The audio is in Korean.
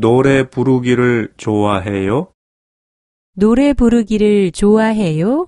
노래 부르기를 좋아해요? 노래 부르기를 좋아해요?